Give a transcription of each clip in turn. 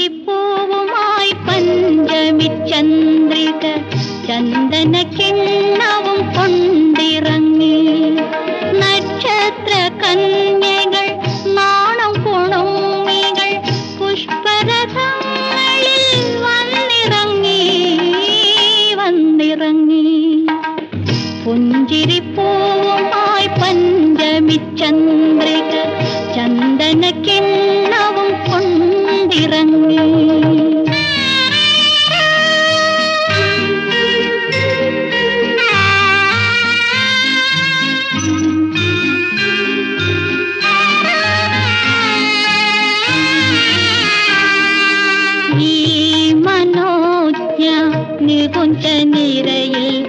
പുഞ്ചിരിപ്പൂവുമായി പഞ്ചമി ചന്ദ്രിക ചന്ദന കിണ്ണവും കൊണ്ടിറങ്ങി. നക്ഷത്ര കന്യകൾ നാണം കുണുങ്ങികൾ പുഷ്പരഥങ്ങളിൽ വന്നിറങ്ങി വന്നിറങ്ങി. പുഞ്ചിരിപ്പൂവുമായി പഞ്ചമി ചന്ദ്രിക ചന്ദന കിണ്ണവും புஞ்ச நீரையில்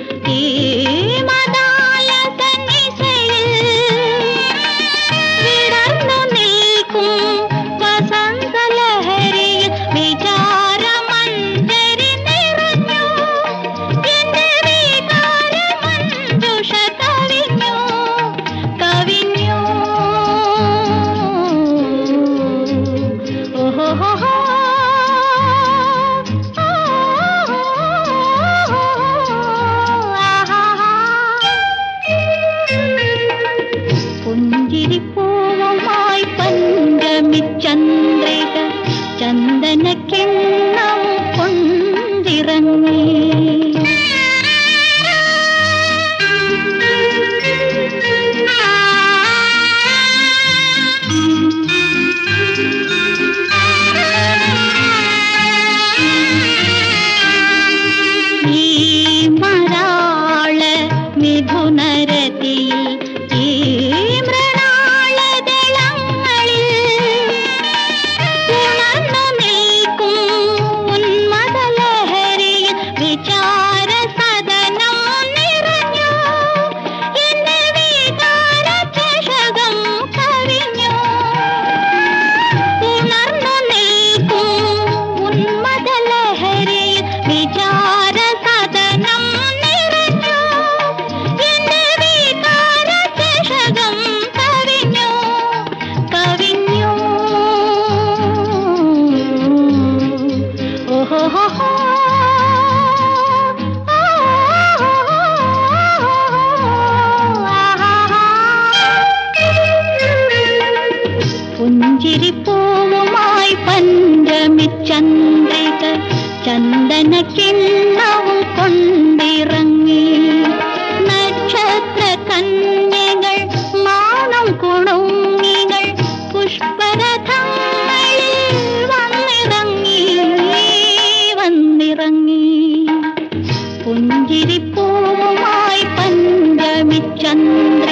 പുഞ്ചിരിപ്പൂവുമായി പഞ്ചമി ചന്ദ്രിക ചന്ദന കിണ്ണവും കൊണ്ടിറങ്ങി. നക്ഷത്ര കന്യകൾ മാണം കുണുങ്ങികൾ പുഷ്പരഥങ്ങളിൽ വന്നിറങ്ങി വന്നിറങ്ങി. പുഞ്ചിരിപ്പൂവുമായി പഞ്ചമി ചന്ദ്ര